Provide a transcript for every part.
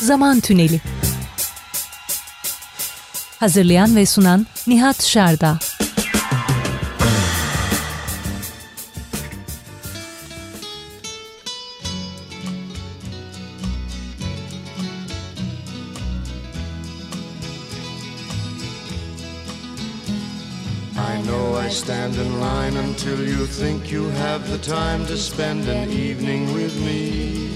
Zaman Tüneli Hazırlayan ve sunan Nihat I stand in line until you think you have the time to spend an evening with me.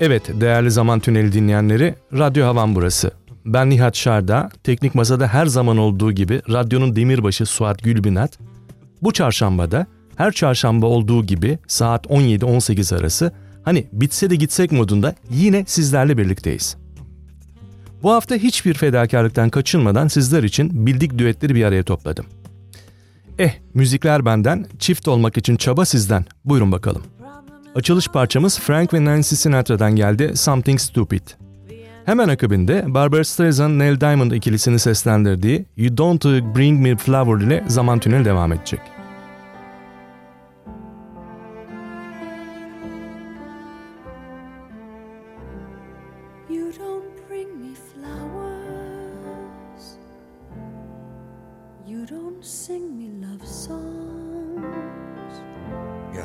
Evet değerli Zaman Tüneli dinleyenleri, Radyo Havan burası. Ben Nihat Şarda, teknik masada her zaman olduğu gibi radyonun demirbaşı Suat Gülbinat. Bu çarşambada her çarşamba olduğu gibi saat 17-18 arası hani bitse de gitsek modunda yine sizlerle birlikteyiz. Bu hafta hiçbir fedakarlıktan kaçınmadan sizler için bildik düetleri bir araya topladım. Eh, müzikler benden, çift olmak için çaba sizden. Buyurun bakalım. Açılış parçamız Frank ve Nancy Sinatra'dan geldi Something Stupid. Hemen akabinde Barbara Streisand Neil Diamond ikilisini seslendirdiği You Don't Bring Me Flower ile zaman tüneli devam edecek.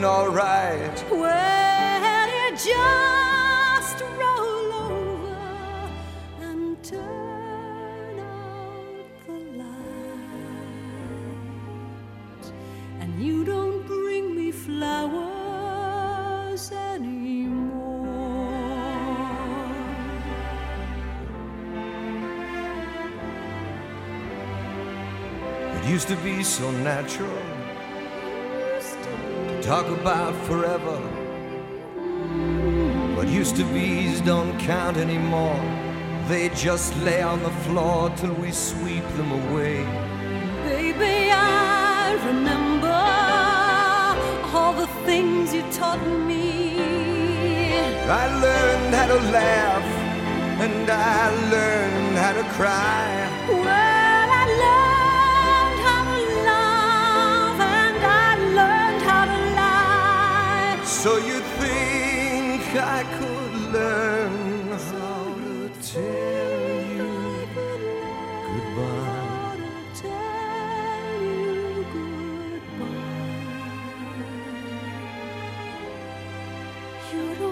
Feeling alright. Well, you just roll over and turn out the light, and you don't bring me flowers anymore. It used to be so natural talk about forever. but used to be's don't count anymore. They just lay on the floor till we sweep them away. Baby, I remember all the things you taught me. I learned how to laugh and I learned how to cry. Well, So you think I could learn how to tell you goodbye? You don't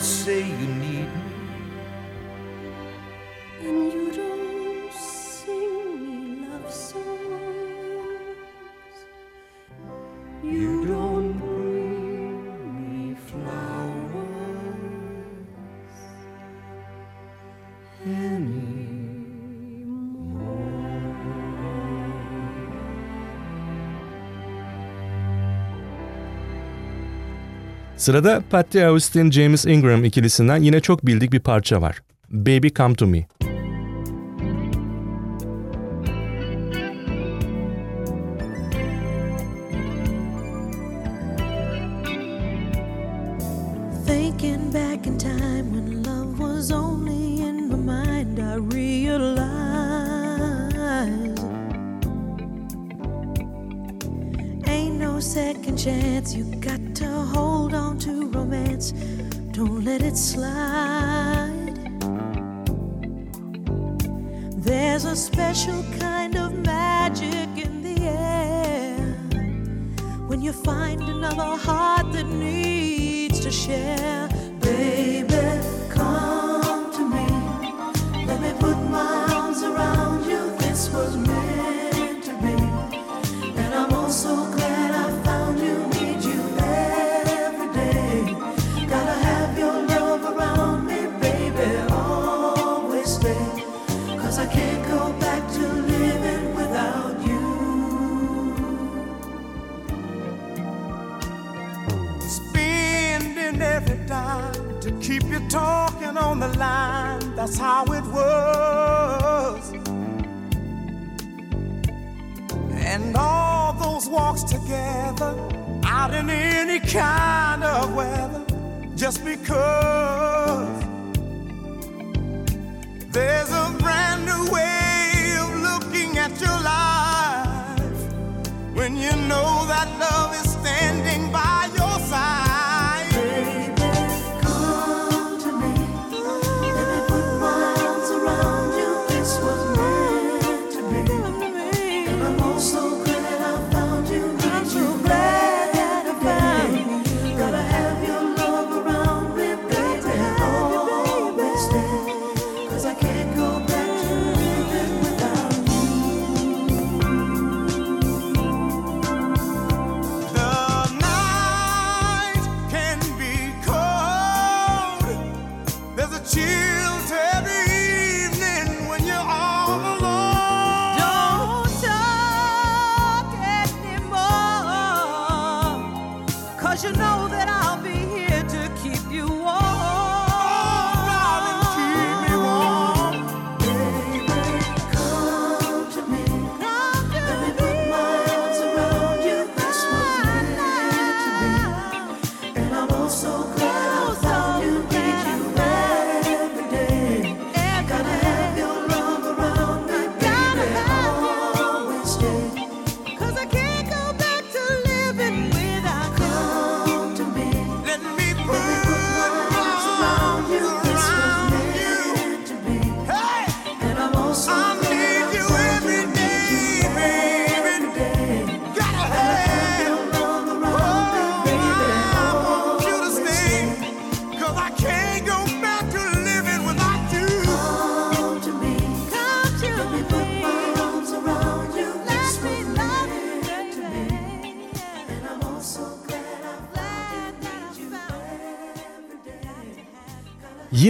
say you Sırada Patty Austin James Ingram ikilisinden yine çok bildik bir parça var. Baby Come To Me.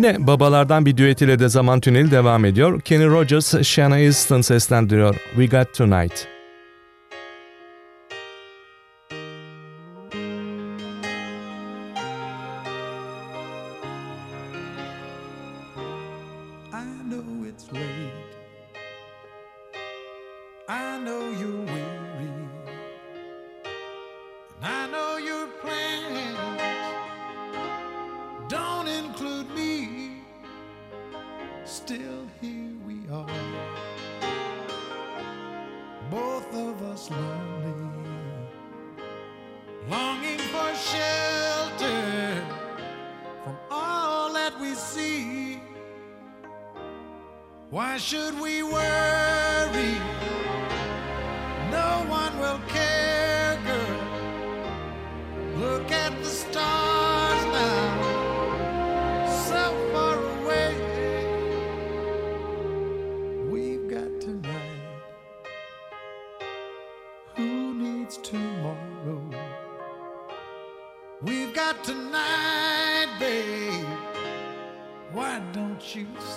Yine babalardan bir düet ile de zaman tüneli devam ediyor. Kenny Rogers, Shanna Easton seslendiriyor. We Got Tonight. shoes.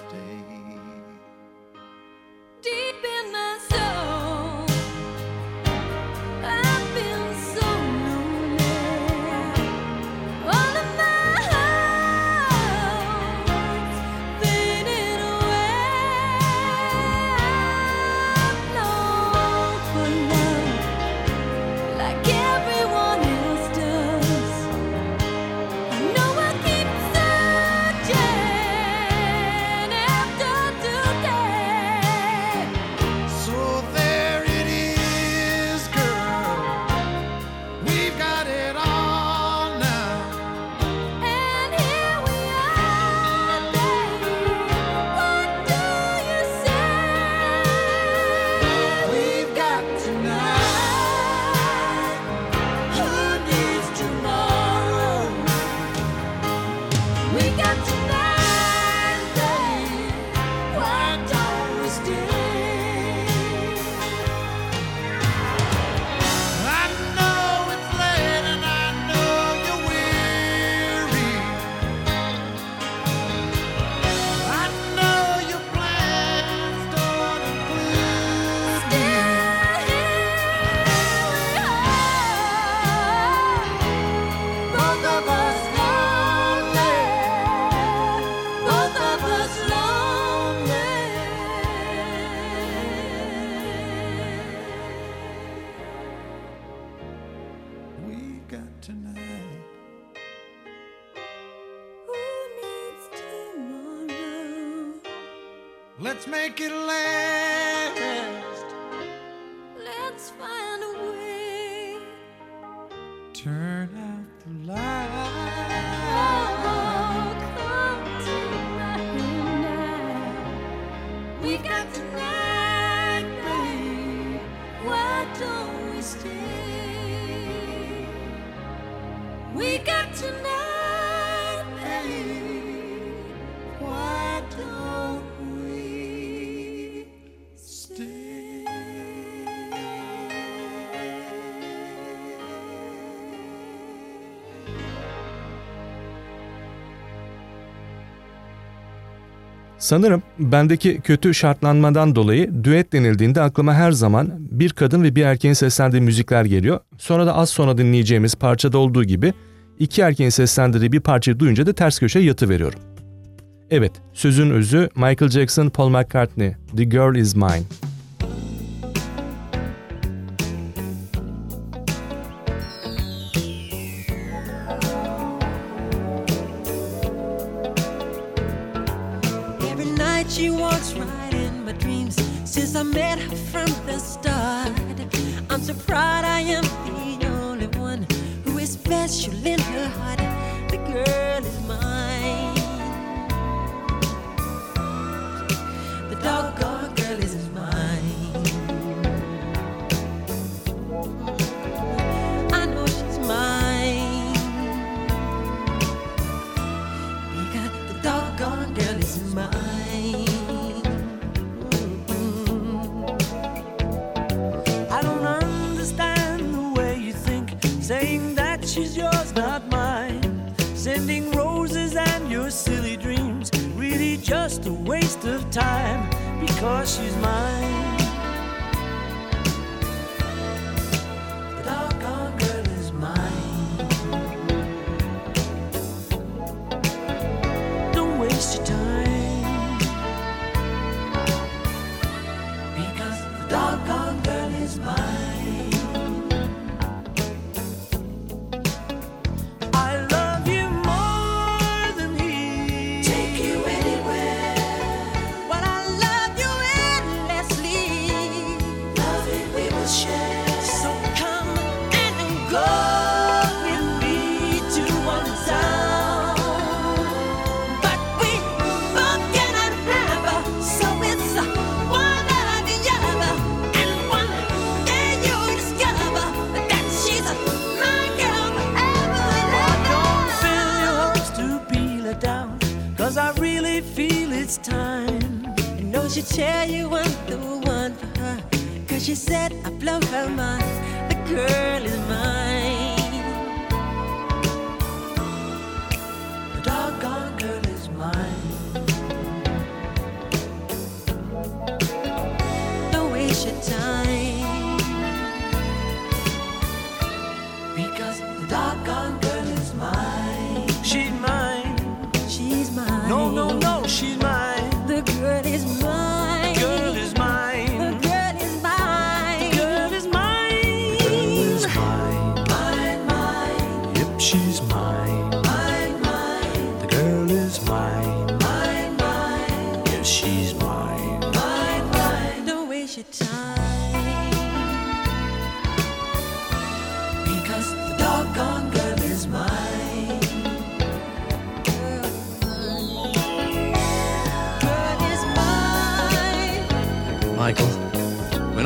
got tonight? Who needs tomorrow? Let's make it last. Let's find a way. Turn out the light. Sanırım bendeki kötü şartlanmadan dolayı düet denildiğinde aklıma her zaman bir kadın ve bir erkeğin seslendiği müzikler geliyor. Sonra da az sonra dinleyeceğimiz parçada olduğu gibi iki erkeğin seslendirdiği bir parçayı duyunca da ters köşe yatı veriyorum. Evet, sözün özü Michael Jackson, Paul McCartney, The Girl Is Mine. she's mine. No, no, no.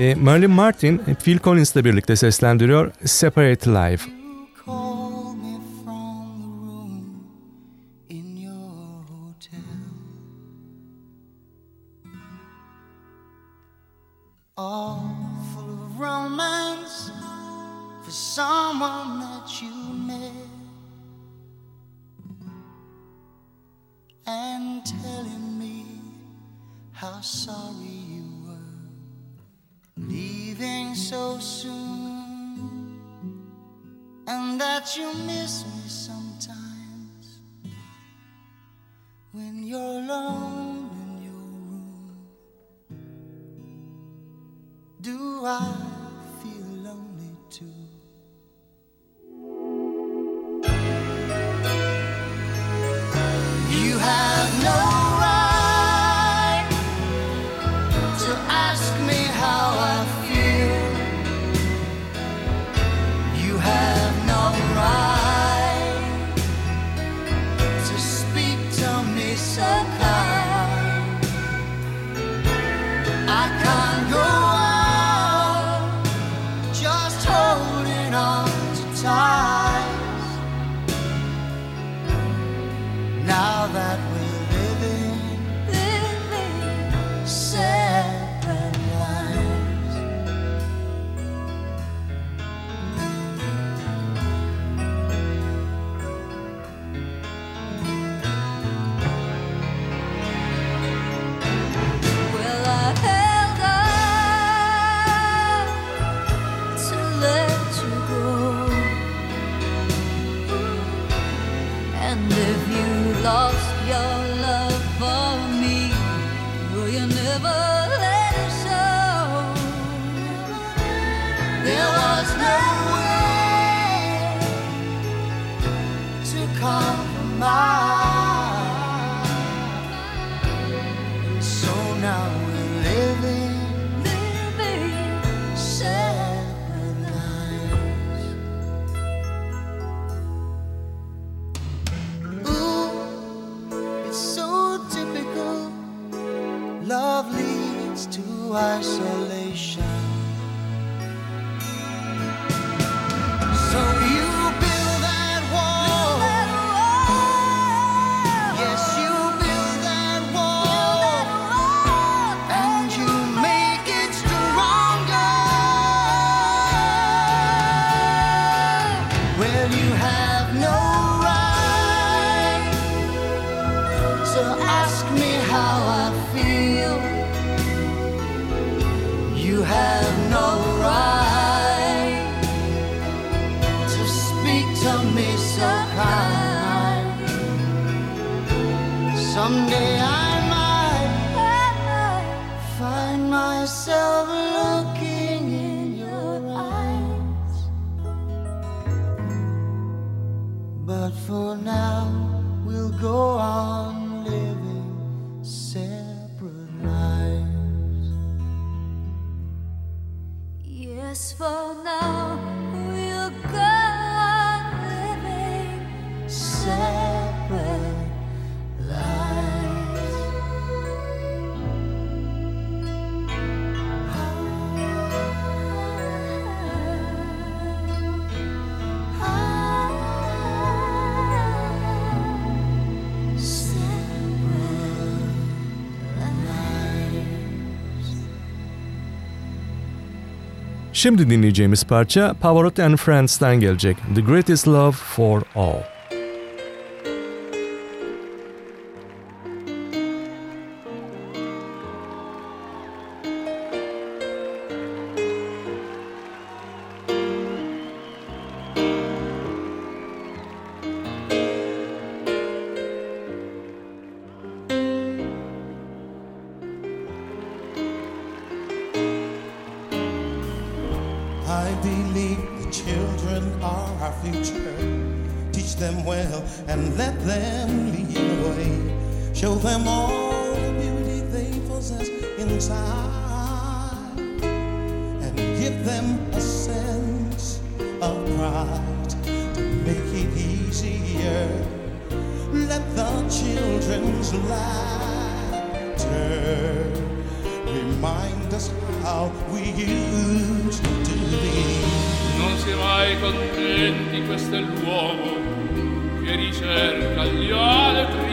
Ee, Marilyn Martin Phil Collins'le birlikte seslendiriyor Separate Life. Do I feel lonely too? Şimdi dinleyeceğimiz parça Pavarotti and Friends'ten gelecek. The Greatest Love for All. future. Teach them well and let them lead the way. Show them all the beauty they possess inside and give them a sense of pride to make it easier. Let the children's laughter remind us how we used e contenti questo è l'uomo che ricerca gli altri.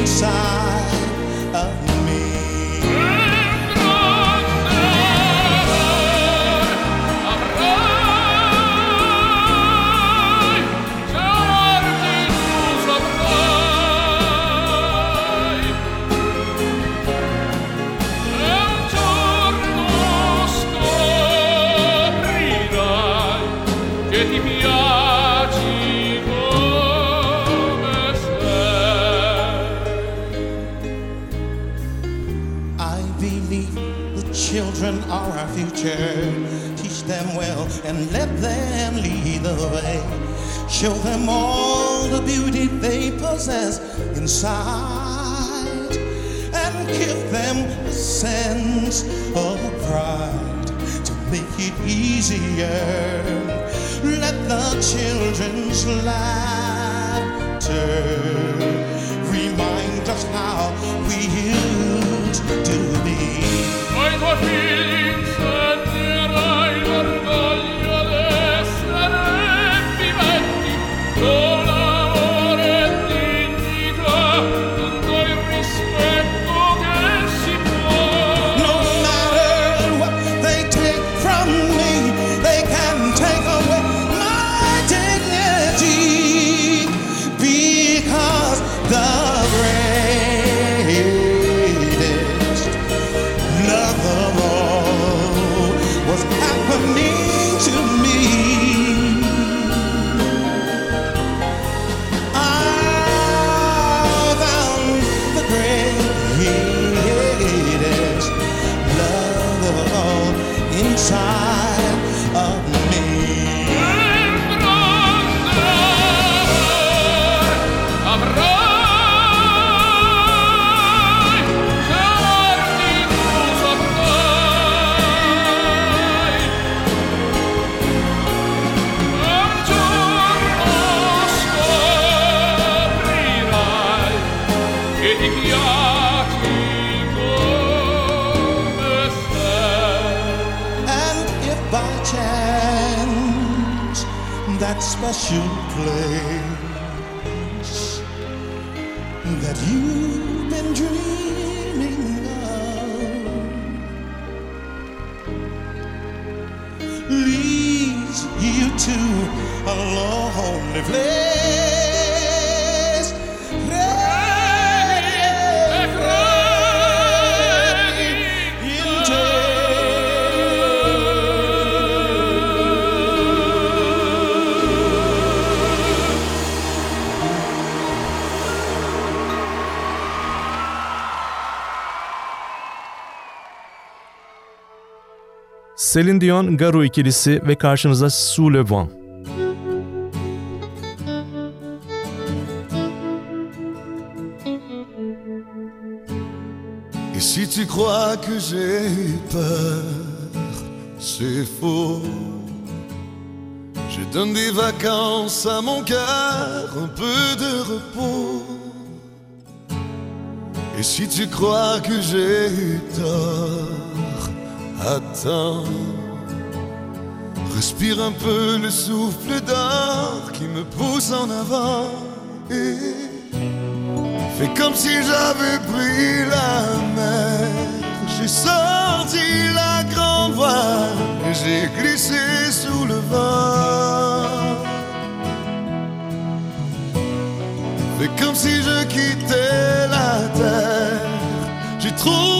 inside. alive. Inside Celine Dion, Garo ikilisi ve karşınızda Sous le Vent. Et si tu crois que j'ai peur, c'est faux. Je donne des vacances à mon cœur, un peu de repos. Et si tu crois que j'ai eu tort, attends. Respire un peu le souffle d'or qui me pousse en avant. Et Fais comme si j'avais pris la mer. J'ai sorti la grande voile et j'ai glissé sous le vent. Fais comme si je quittais la terre. J'ai étoile,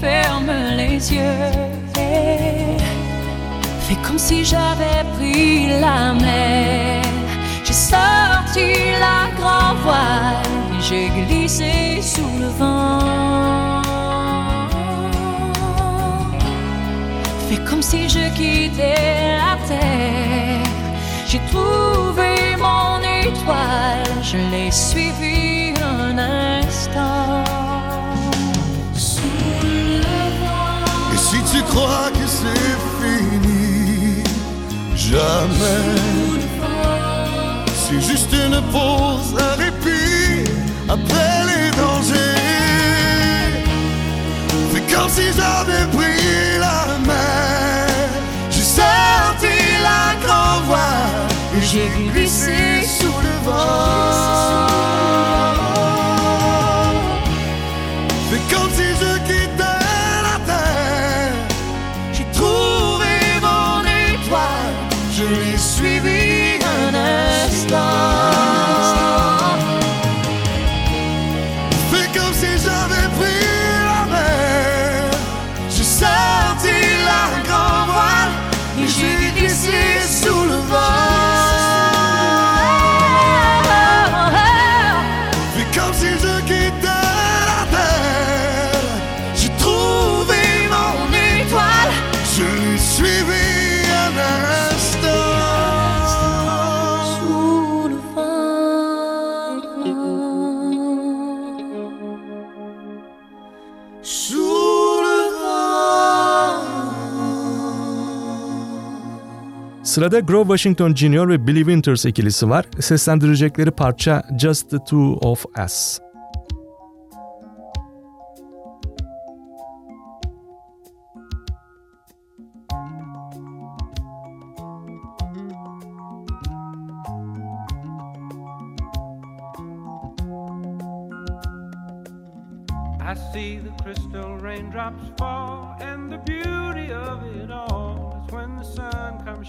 ferme les yeux. Fais comme si j'avais pris la mer. J'ai sorti la grand voile j'ai glissé sous le vent. Fais comme si je quittais la terre. J'ai trouvé mon étoile, je l'ai suivi un instant. Crois que c'est fini, jamais. C'est juste une pause, un répit après les dangers. Fais comme si j'avais pris la mer. J'ai sorti la grand voile et j'ai glissé sous le vent. Sırada Grover Washington Jr. ve Billy Winters ikilisi var. Seslendirecekleri parça Just the Two of Us. I see the crystal raindrops fall and the beauty of it all.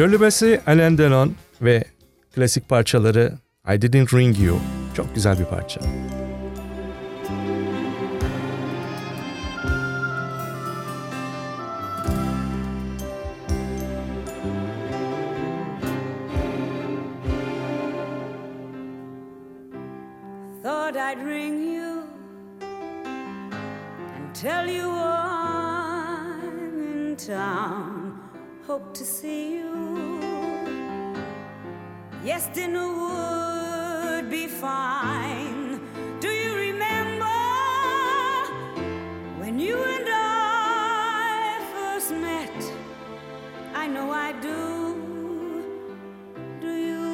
Shirley Bassey, Alain Delon ve klasik parçaları I Didn't Ring You. Çok güzel bir parça. I know I do. Do you?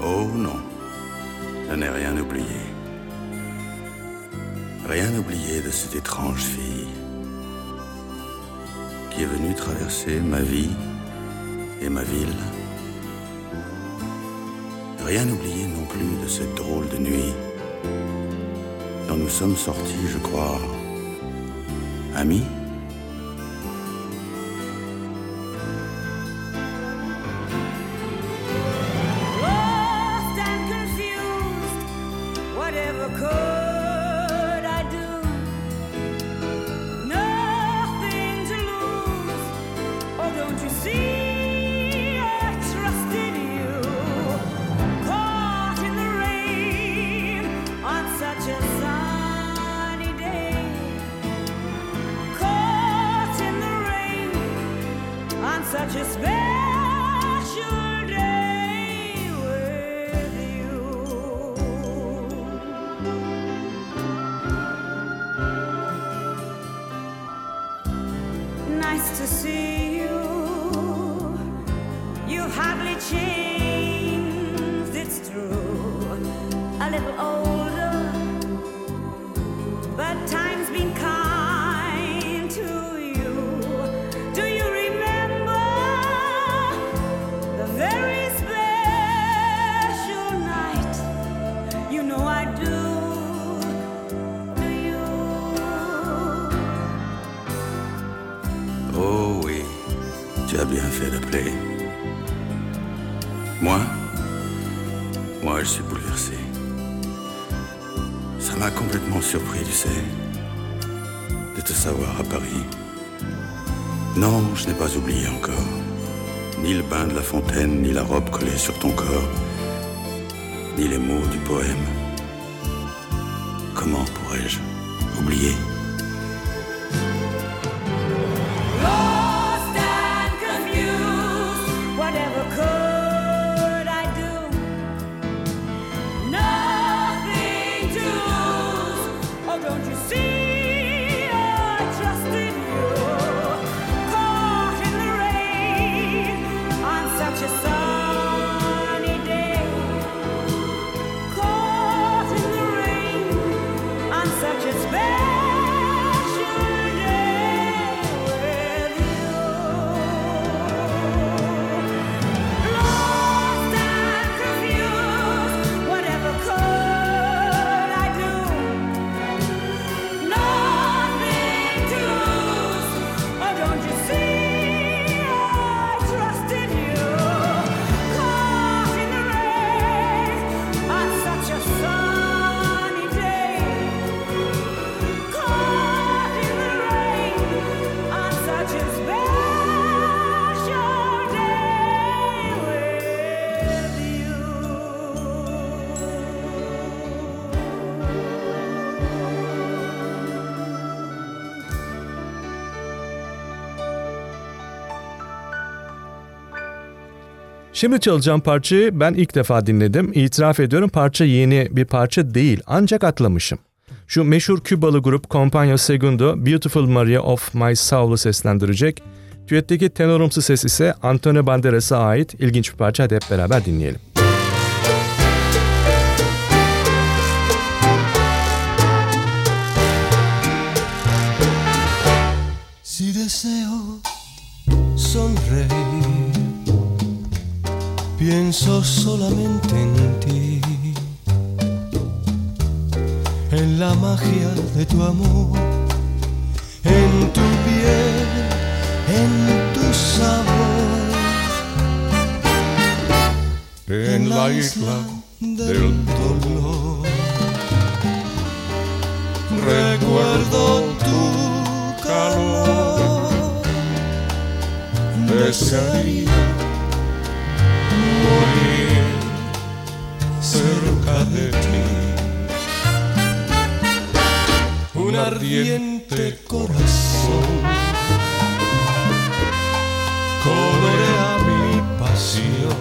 Oh non, je n'ai rien oublié. Rien oublié de cette étrange fille qui est venue traverser ma vie et ma ville. Rien oublié non plus de cette drôle de nuit dont nous sommes sortis, je crois, Ami bien fait d'appeler. Moi Moi, je suis bouleversé. Ça m'a complètement surpris, tu sais, de te savoir à Paris. Non, je n'ai pas oublié encore. Ni le bain de la fontaine, ni la robe collée sur ton corps, ni les mots du poème. Comment pourrais-je oublier? Şimdi çalacağım parçayı ben ilk defa dinledim. İtiraf ediyorum parça yeni bir parça değil ancak atlamışım. Şu meşhur Kübalı grup Compagno Segundo Beautiful Maria of My Soul'u seslendirecek. Düetteki tenorumsu ses ise Antonio Banderas'a ait ilginç bir parça hadi hep beraber dinleyelim. Pienso solamente en ti, en la magia de tu amor, en tu piel, en tu sabor, en la isla del dolor. Recuerdo tu calor, desearía cerca de ti. Un ardiente corazón. Colorea mi pasión,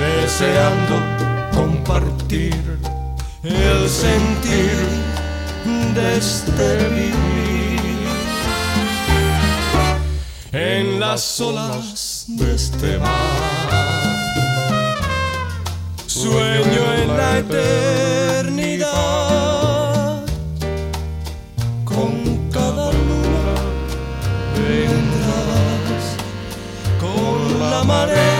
deseando compartir el sentir de este vivir. En las olas de este mar. Sueño en la eternidad con cada luna vendrás con la marea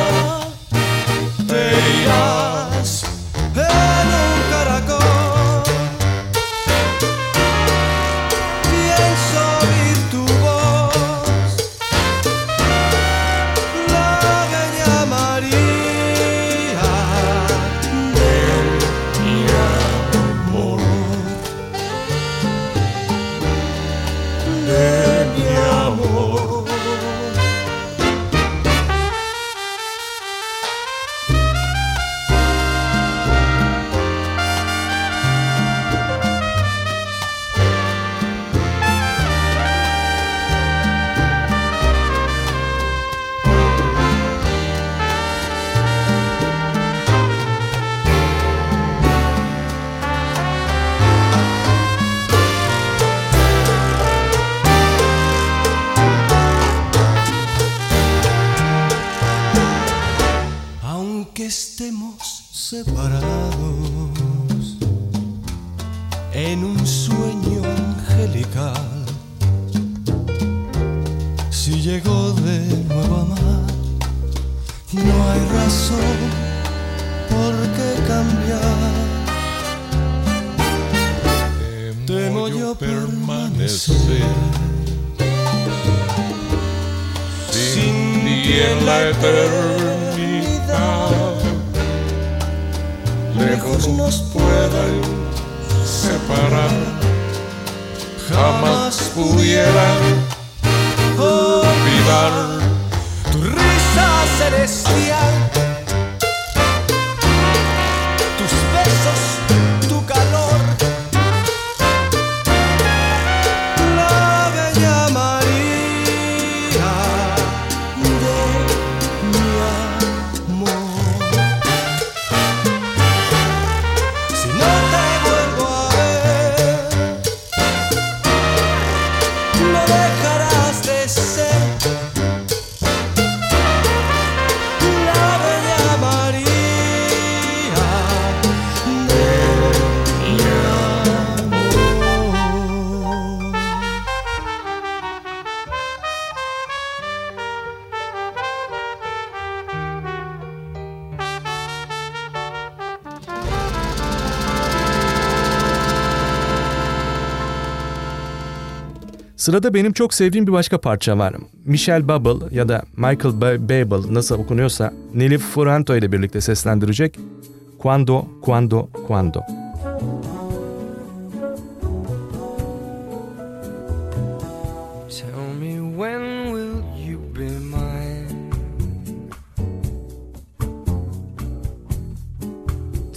Sırada benim çok sevdiğim bir başka parça var. Michelle Bubble ya da Michael Babel nasıl okunuyorsa Nelly Furanto ile birlikte seslendirecek Quando, Quando, Quando.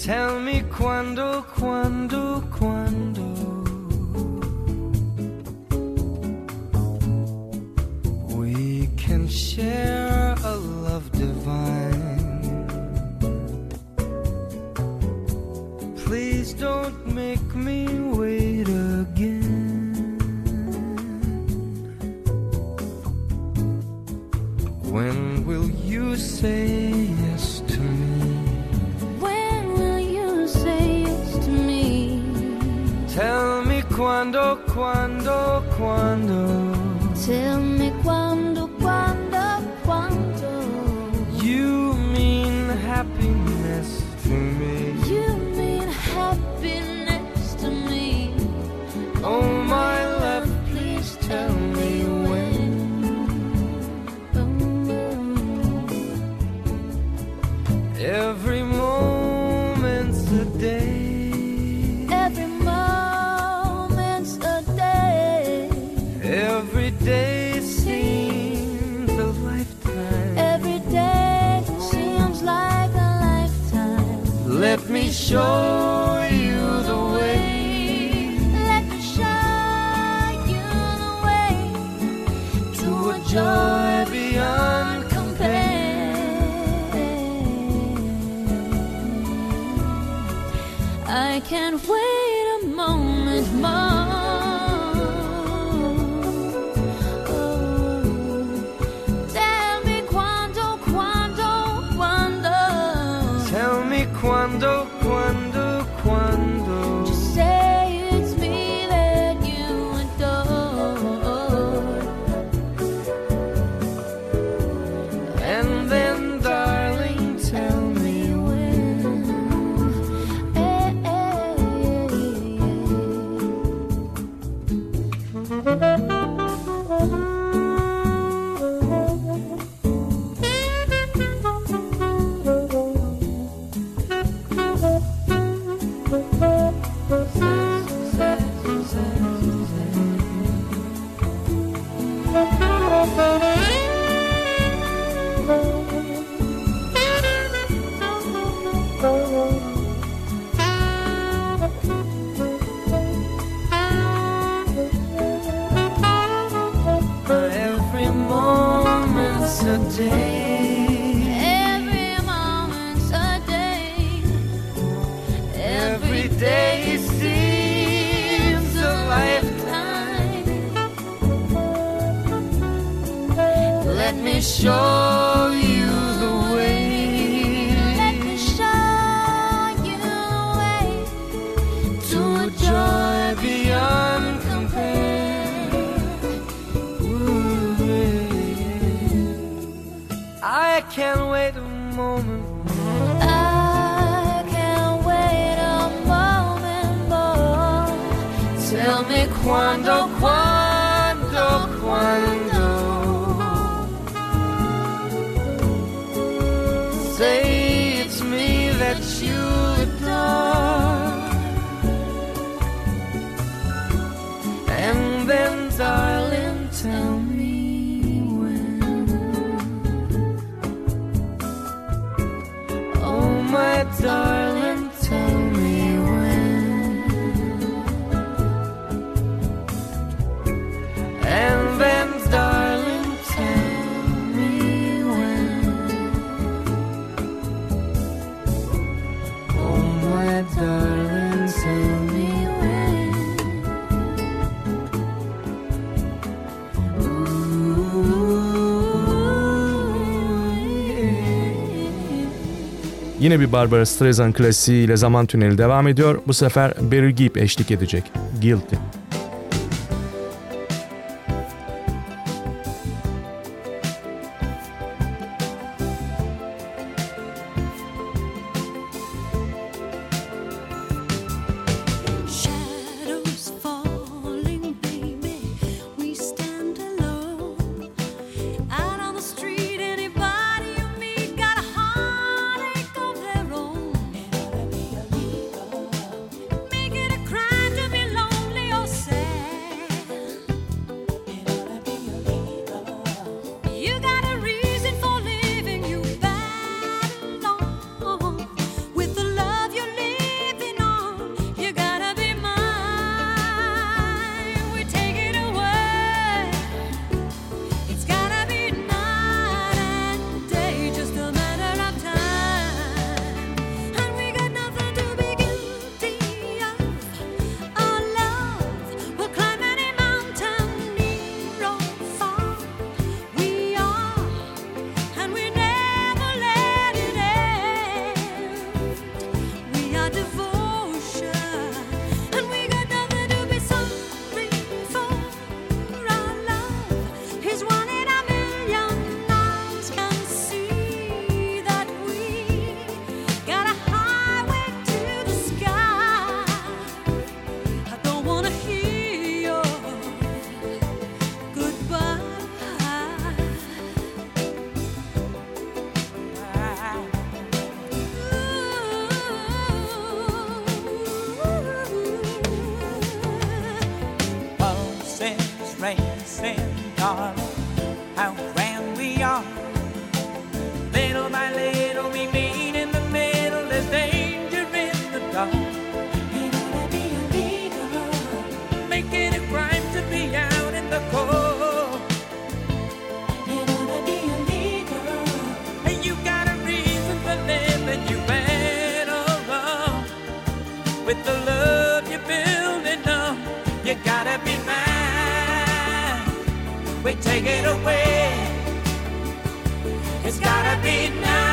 Tell me quando, quando, quando. cuando, cuando, cuando. moment's a day. Every moment's a day. Every day seems a lifetime. Let me show. cuando Yine bir Barbara Streisand klasiğiyle zaman tüneli devam ediyor. Bu sefer Barry Gibb eşlik edecek. Guilty. with the love you're building up. You gotta be mine. We take it away. It's gotta be now.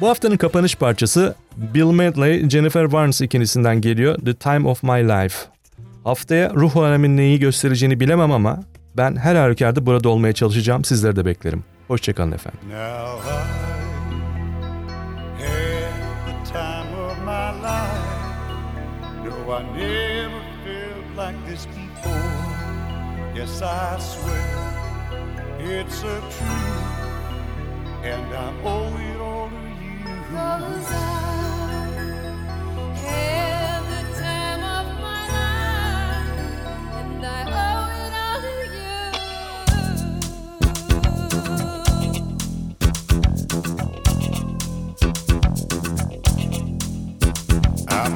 Bu haftanın kapanış parçası Bill Medley, Jennifer Barnes ikilisinden geliyor The Time of My Life. Haftaya ruh alemin neyi göstereceğini bilemem ama ben her halükarda burada olmaya çalışacağım. Sizleri de beklerim. Hoşçakalın efendim. Now I had the time of my life. No, I never felt like this before. Yes, I swear it's a truth, and I owe it I've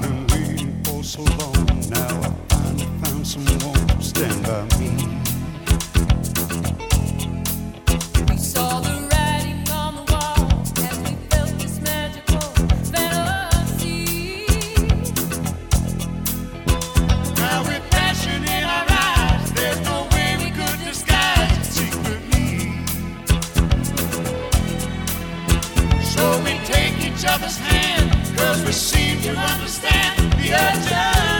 been waiting for so long. Now I finally found someone to stand by me. Other's hand, cause we seem to understand the urgency.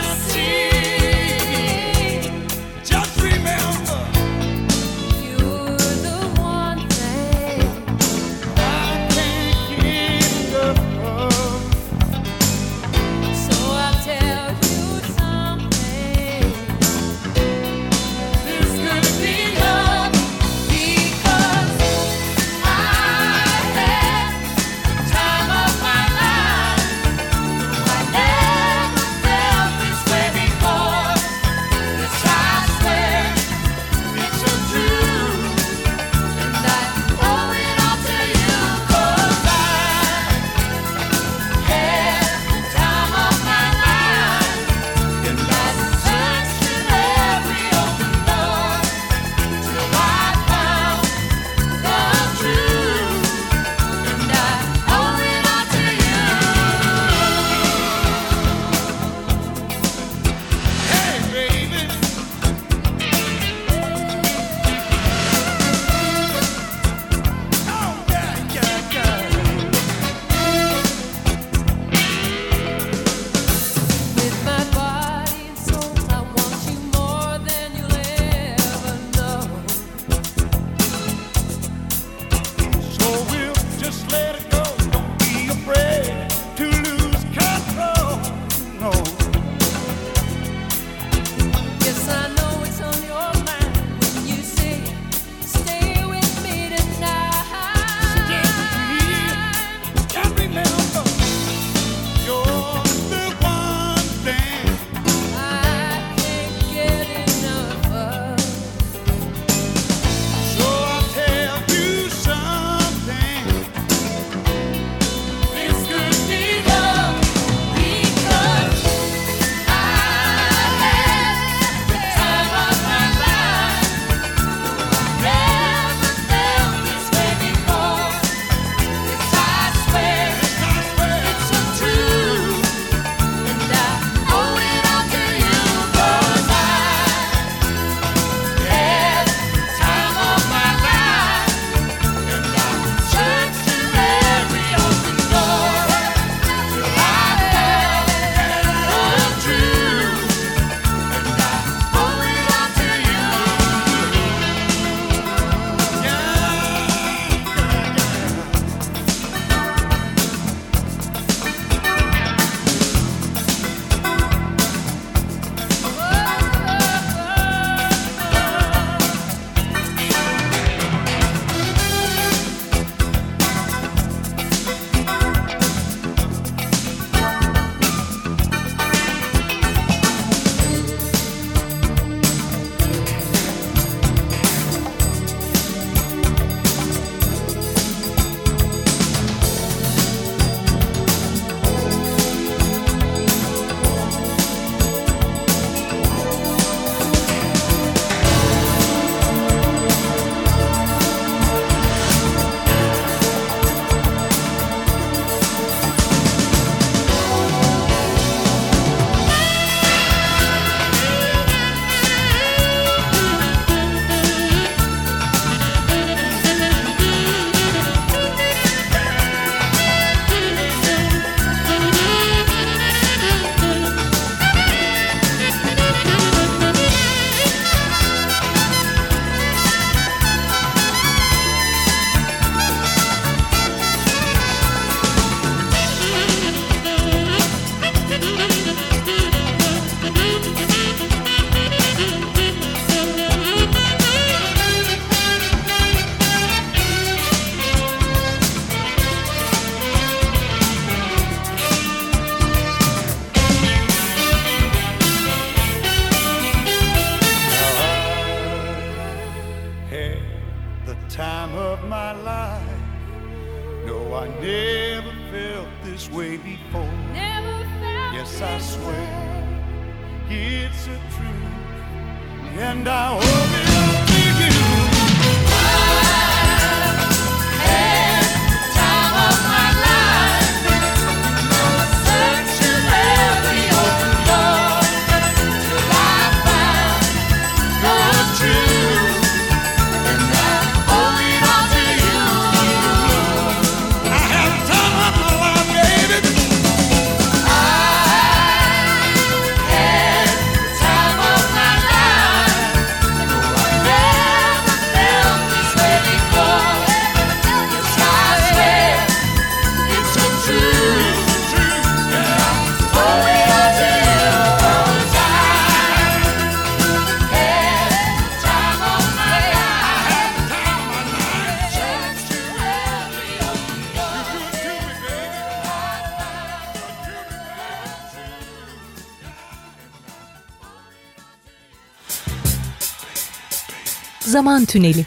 Tüneli.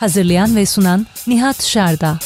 Hazırlayan ve sunan Nihat Şerda